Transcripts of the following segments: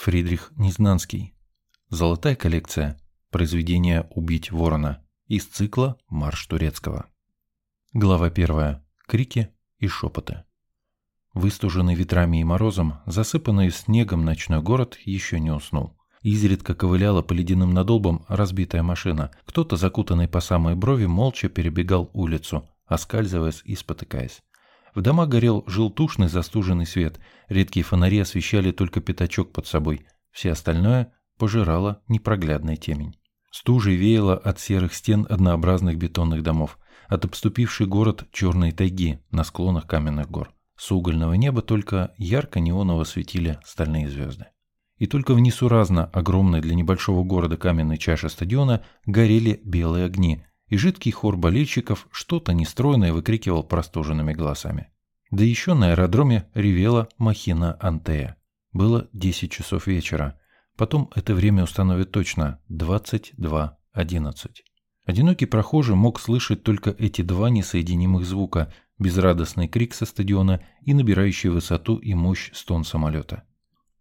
Фридрих Незнанский. Золотая коллекция. Произведение «Убить ворона» из цикла «Марш турецкого». Глава первая. Крики и шепоты. Выстуженный ветрами и морозом, засыпанный снегом ночной город еще не уснул. Изредка ковыляла по ледяным надолбам разбитая машина. Кто-то, закутанный по самой брови, молча перебегал улицу, оскальзываясь и спотыкаясь. В домах горел желтушный застуженный свет, редкие фонари освещали только пятачок под собой, все остальное пожирало непроглядная темень. Стужей веяло от серых стен однообразных бетонных домов, от обступившей город черной тайги на склонах каменных гор. С угольного неба только ярко-неоново светили стальные звезды. И только в несуразно огромной для небольшого города каменной чаше стадиона горели белые огни, и жидкий хор болельщиков что-то нестройное выкрикивал простуженными голосами. Да еще на аэродроме ревела махина Антея. Было 10 часов вечера. Потом это время установит точно 22.11. Одинокий прохожий мог слышать только эти два несоединимых звука, безрадостный крик со стадиона и набирающий высоту и мощь стон самолета.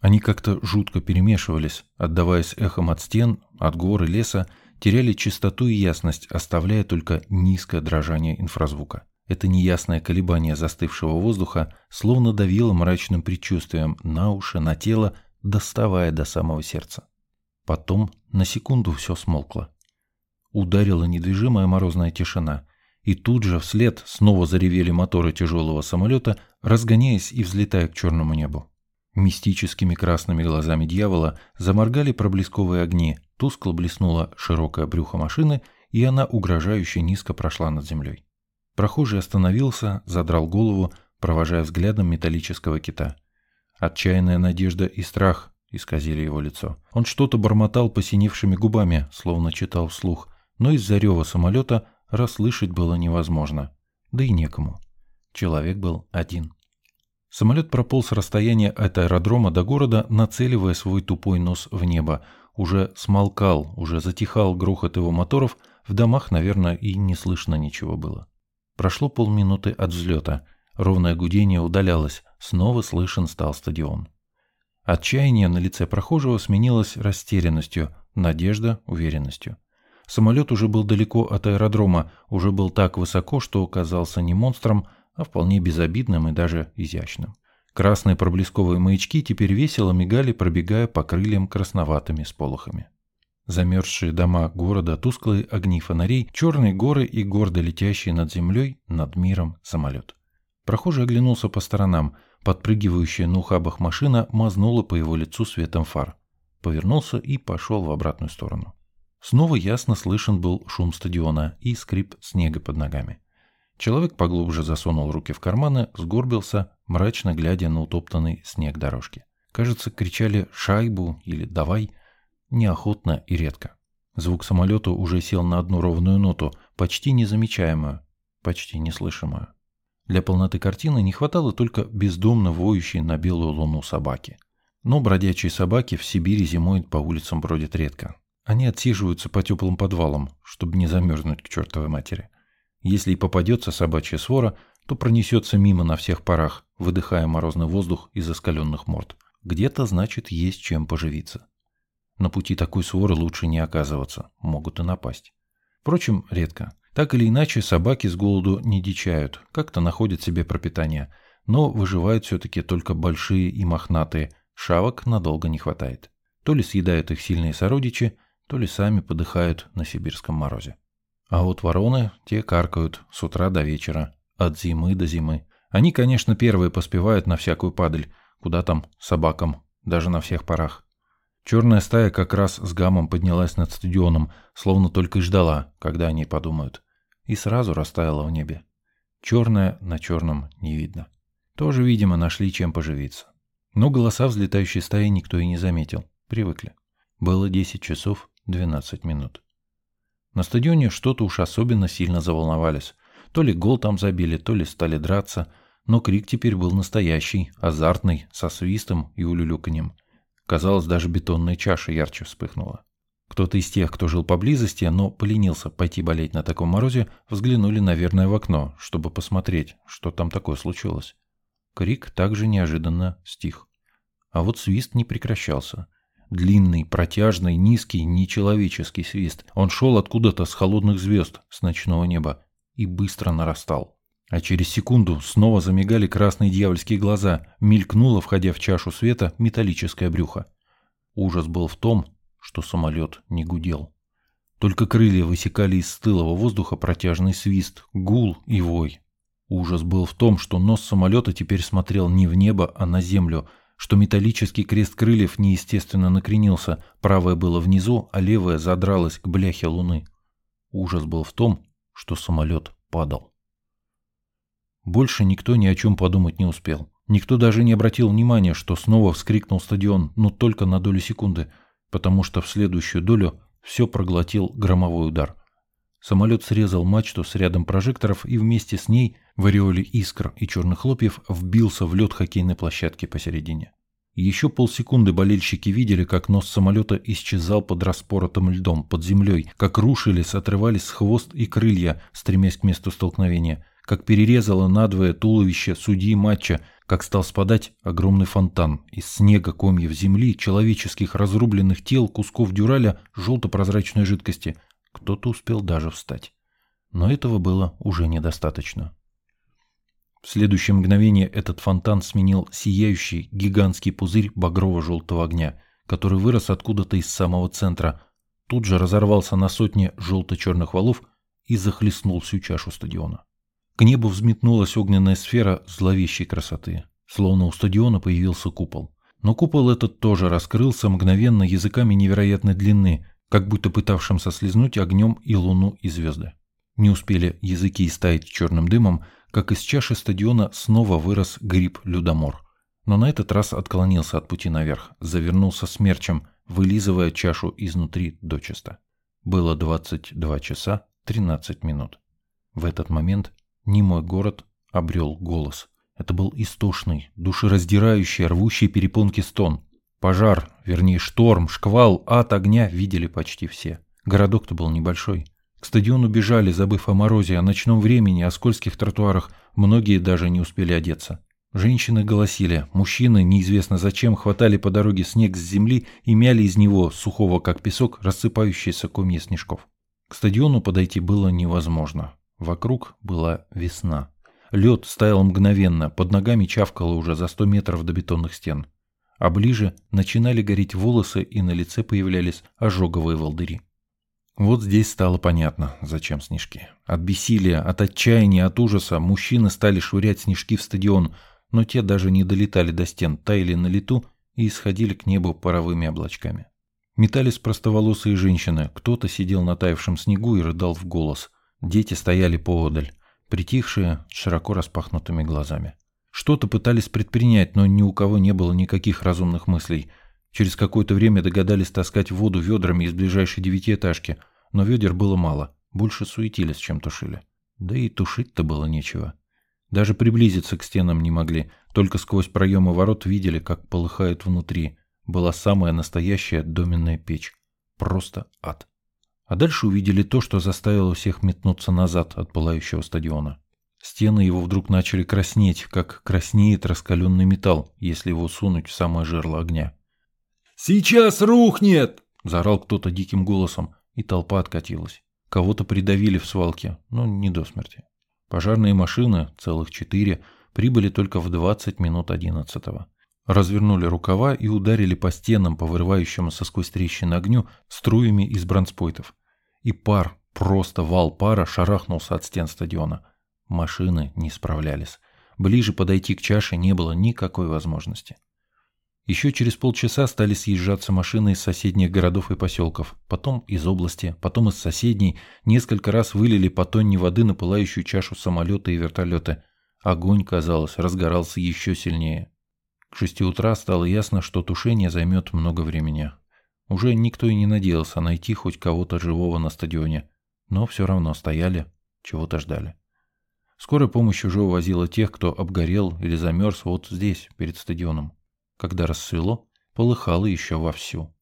Они как-то жутко перемешивались, отдаваясь эхом от стен, от гор и леса, теряли чистоту и ясность, оставляя только низкое дрожание инфразвука. Это неясное колебание застывшего воздуха словно давило мрачным предчувствием на уши, на тело, доставая до самого сердца. Потом на секунду все смолкло. Ударила недвижимая морозная тишина, и тут же вслед снова заревели моторы тяжелого самолета, разгоняясь и взлетая к черному небу. Мистическими красными глазами дьявола заморгали проблесковые огни, Тускло блеснуло широкое брюхо машины, и она угрожающе низко прошла над землей. Прохожий остановился, задрал голову, провожая взглядом металлического кита. Отчаянная надежда и страх исказили его лицо. Он что-то бормотал посиневшими губами, словно читал вслух, но из-за рева самолета расслышать было невозможно. Да и некому. Человек был один. Самолет прополз расстояние от аэродрома до города, нацеливая свой тупой нос в небо, уже смолкал, уже затихал грохот его моторов, в домах, наверное, и не слышно ничего было. Прошло полминуты от взлета, ровное гудение удалялось, снова слышен стал стадион. Отчаяние на лице прохожего сменилось растерянностью, надежда – уверенностью. Самолет уже был далеко от аэродрома, уже был так высоко, что казался не монстром, а вполне безобидным и даже изящным. Красные проблесковые маячки теперь весело мигали, пробегая по крыльям красноватыми сполохами. Замерзшие дома города, тусклые огни фонарей, черные горы и гордо летящий над землей, над миром самолет. Прохожий оглянулся по сторонам. Подпрыгивающая на ухабах машина мазнула по его лицу светом фар. Повернулся и пошел в обратную сторону. Снова ясно слышен был шум стадиона и скрип снега под ногами. Человек поглубже засунул руки в карманы, сгорбился, мрачно глядя на утоптанный снег дорожки. Кажется, кричали «шайбу» или «давай» неохотно и редко. Звук самолета уже сел на одну ровную ноту, почти незамечаемую, почти неслышимую. Для полноты картины не хватало только бездомно воющей на белую луну собаки. Но бродячие собаки в Сибири зимой по улицам бродят редко. Они отсиживаются по теплым подвалам, чтобы не замерзнуть к чертовой матери. Если и попадется собачья свора, то пронесется мимо на всех парах, выдыхая морозный воздух из оскаленных морд. Где-то, значит, есть чем поживиться. На пути такой своры лучше не оказываться, могут и напасть. Впрочем, редко. Так или иначе, собаки с голоду не дичают, как-то находят себе пропитание, но выживают все-таки только большие и мохнатые, шавок надолго не хватает. То ли съедают их сильные сородичи, то ли сами подыхают на сибирском морозе. А вот вороны, те каркают с утра до вечера, от зимы до зимы. Они, конечно, первые поспевают на всякую падаль, куда там собакам, даже на всех парах. Черная стая как раз с гамом поднялась над стадионом, словно только и ждала, когда они подумают. И сразу растаяла в небе. Черная на черном не видно. Тоже, видимо, нашли чем поживиться. Но голоса взлетающей стаи никто и не заметил. Привыкли. Было 10 часов 12 минут. На стадионе что-то уж особенно сильно заволновались. То ли гол там забили, то ли стали драться. Но крик теперь был настоящий, азартный, со свистом и улюлюканьем. Казалось, даже бетонная чаша ярче вспыхнула. Кто-то из тех, кто жил поблизости, но поленился пойти болеть на таком морозе, взглянули, наверное, в окно, чтобы посмотреть, что там такое случилось. Крик также неожиданно стих. А вот свист не прекращался. Длинный, протяжный, низкий, нечеловеческий свист. Он шел откуда-то с холодных звезд, с ночного неба, и быстро нарастал. А через секунду снова замигали красные дьявольские глаза, мелькнуло, входя в чашу света, металлическое брюхо. Ужас был в том, что самолет не гудел. Только крылья высекали из стылого воздуха протяжный свист, гул и вой. Ужас был в том, что нос самолета теперь смотрел не в небо, а на землю, что металлический крест крыльев неестественно накренился, правое было внизу, а левое задралось к бляхе луны. Ужас был в том, что самолет падал. Больше никто ни о чем подумать не успел. Никто даже не обратил внимания, что снова вскрикнул стадион, но только на долю секунды, потому что в следующую долю все проглотил громовой удар. Самолет срезал мачту с рядом прожекторов и вместе с ней, в ореоле искр и черных хлопьев, вбился в лед хоккейной площадки посередине. Еще полсекунды болельщики видели, как нос самолета исчезал под распоротым льдом, под землей, как рушились, отрывались хвост и крылья, стремясь к месту столкновения – как перерезало надвое туловище судьи матча, как стал спадать огромный фонтан из снега, комьев земли, человеческих разрубленных тел, кусков дюраля, желто-прозрачной жидкости. Кто-то успел даже встать. Но этого было уже недостаточно. В следующее мгновение этот фонтан сменил сияющий гигантский пузырь багрово-желтого огня, который вырос откуда-то из самого центра, тут же разорвался на сотни желто-черных валов и захлестнул всю чашу стадиона. К небу взметнулась огненная сфера зловещей красоты. Словно у стадиона появился купол. Но купол этот тоже раскрылся мгновенно языками невероятной длины, как будто пытавшимся слезнуть огнем и луну, и звезды. Не успели языки истаять черным дымом, как из чаши стадиона снова вырос гриб-людомор. Но на этот раз отклонился от пути наверх, завернулся смерчем, вылизывая чашу изнутри дочисто. Было 22 часа 13 минут. В этот момент Немой город обрел голос. Это был истошный, душераздирающий, рвущий перепонки стон. Пожар, вернее шторм, шквал, ад огня видели почти все. Городок-то был небольшой. К стадиону бежали, забыв о морозе, о ночном времени, о скользких тротуарах. Многие даже не успели одеться. Женщины голосили, мужчины, неизвестно зачем, хватали по дороге снег с земли и мяли из него, сухого как песок, рассыпающиеся комья снежков. К стадиону подойти было невозможно. Вокруг была весна. Лед стоял мгновенно, под ногами чавкало уже за сто метров до бетонных стен. А ближе начинали гореть волосы и на лице появлялись ожоговые волдыри. Вот здесь стало понятно, зачем снежки. От бессилия, от отчаяния, от ужаса мужчины стали швырять снежки в стадион, но те даже не долетали до стен, таяли на лету и исходили к небу паровыми облачками. Метались простоволосые женщины, кто-то сидел на таявшем снегу и рыдал в голос – Дети стояли поодаль, притихшие, широко распахнутыми глазами. Что-то пытались предпринять, но ни у кого не было никаких разумных мыслей. Через какое-то время догадались таскать воду ведрами из ближайшей девятиэтажки, но ведер было мало, больше суетились, чем тушили. Да и тушить-то было нечего. Даже приблизиться к стенам не могли, только сквозь проемы ворот видели, как полыхает внутри. Была самая настоящая доменная печь. Просто ад. А дальше увидели то, что заставило всех метнуться назад от пылающего стадиона. Стены его вдруг начали краснеть, как краснеет раскаленный металл, если его сунуть в самое жерло огня. «Сейчас рухнет!» – заорал кто-то диким голосом, и толпа откатилась. Кого-то придавили в свалке, но не до смерти. Пожарные машины, целых четыре, прибыли только в 20 минут одиннадцатого. Развернули рукава и ударили по стенам, по вырывающемуся сквозь трещины огню, струями из бронспойтов и пар, просто вал пара шарахнулся от стен стадиона. Машины не справлялись. Ближе подойти к чаше не было никакой возможности. Еще через полчаса стали съезжаться машины из соседних городов и поселков, потом из области, потом из соседней, несколько раз вылили по тонне воды на пылающую чашу самолеты и вертолеты. Огонь, казалось, разгорался еще сильнее. К шести утра стало ясно, что тушение займет много времени. Уже никто и не надеялся найти хоть кого-то живого на стадионе, но все равно стояли, чего-то ждали. Скорая помощь уже увозила тех, кто обгорел или замерз вот здесь, перед стадионом. Когда рассвело, полыхало еще вовсю.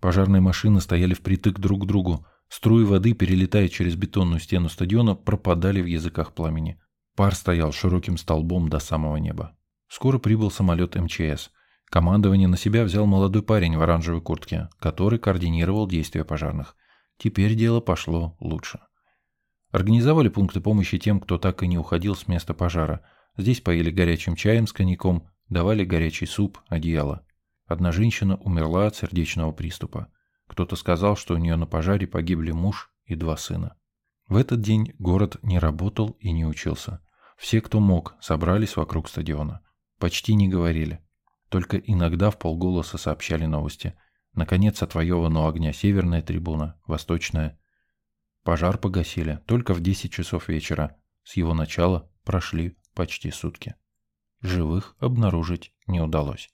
Пожарные машины стояли впритык друг к другу, струи воды, перелетая через бетонную стену стадиона, пропадали в языках пламени. Пар стоял широким столбом до самого неба. Скоро прибыл самолет МЧС. Командование на себя взял молодой парень в оранжевой куртке, который координировал действия пожарных. Теперь дело пошло лучше. Организовали пункты помощи тем, кто так и не уходил с места пожара. Здесь поили горячим чаем с коньяком, давали горячий суп, одеяло. Одна женщина умерла от сердечного приступа. Кто-то сказал, что у нее на пожаре погибли муж и два сына. В этот день город не работал и не учился. Все, кто мог, собрались вокруг стадиона. Почти не говорили. Только иногда в полголоса сообщали новости. Наконец отвоевана у огня северная трибуна, восточная. Пожар погасили только в 10 часов вечера. С его начала прошли почти сутки. Живых обнаружить не удалось.